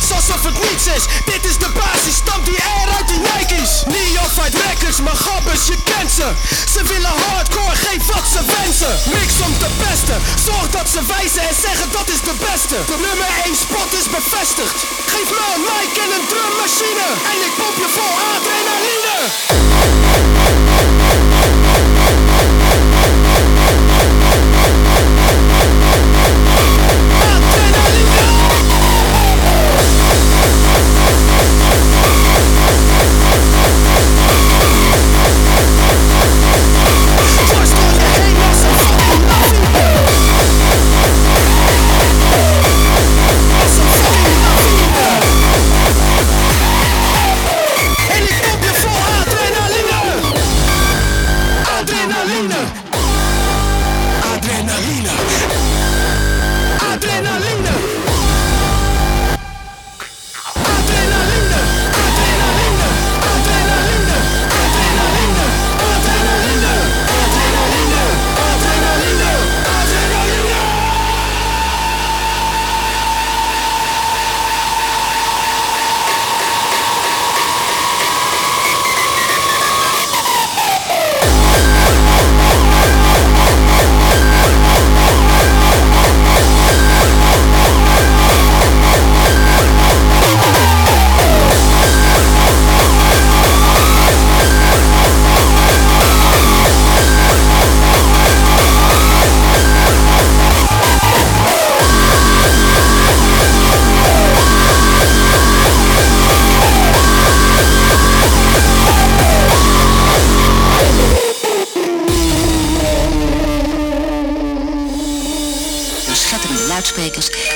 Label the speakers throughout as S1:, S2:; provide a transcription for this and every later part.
S1: alsof het niets is. Dit is de basis, stamp die air uit die Nike's Neo Fight Records, maar gabbers, je kent ze. Ze willen hardcore, geef wat ze wensen. Mix om te pesten, zorg dat ze wijzen en zeggen dat is de beste. De nummer 1 spot is bevestigd. Geef me een mic en een drummachine. En ik pomp je vol adrenaline.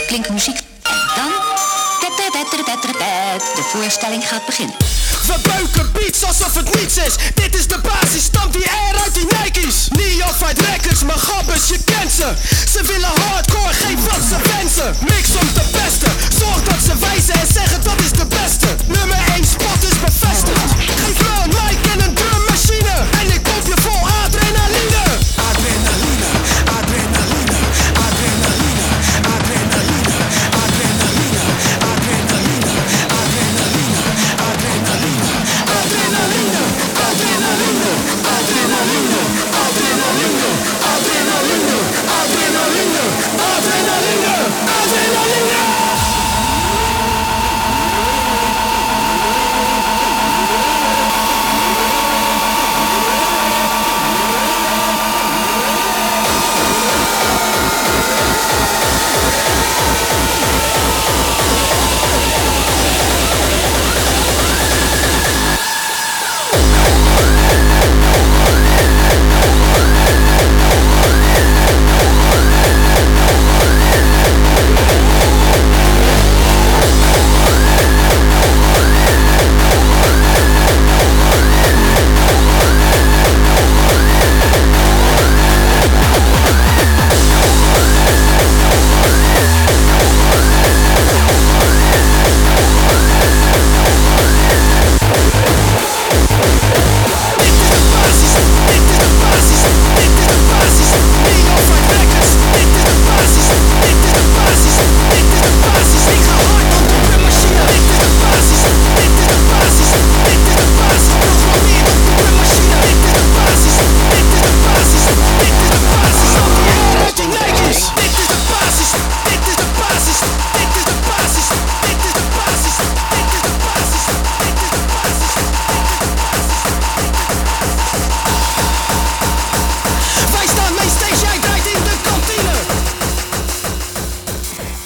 S2: klinkt muziek. En dan... De voorstelling gaat beginnen.
S1: We buiken beats alsof het niets is. Dit is de baas.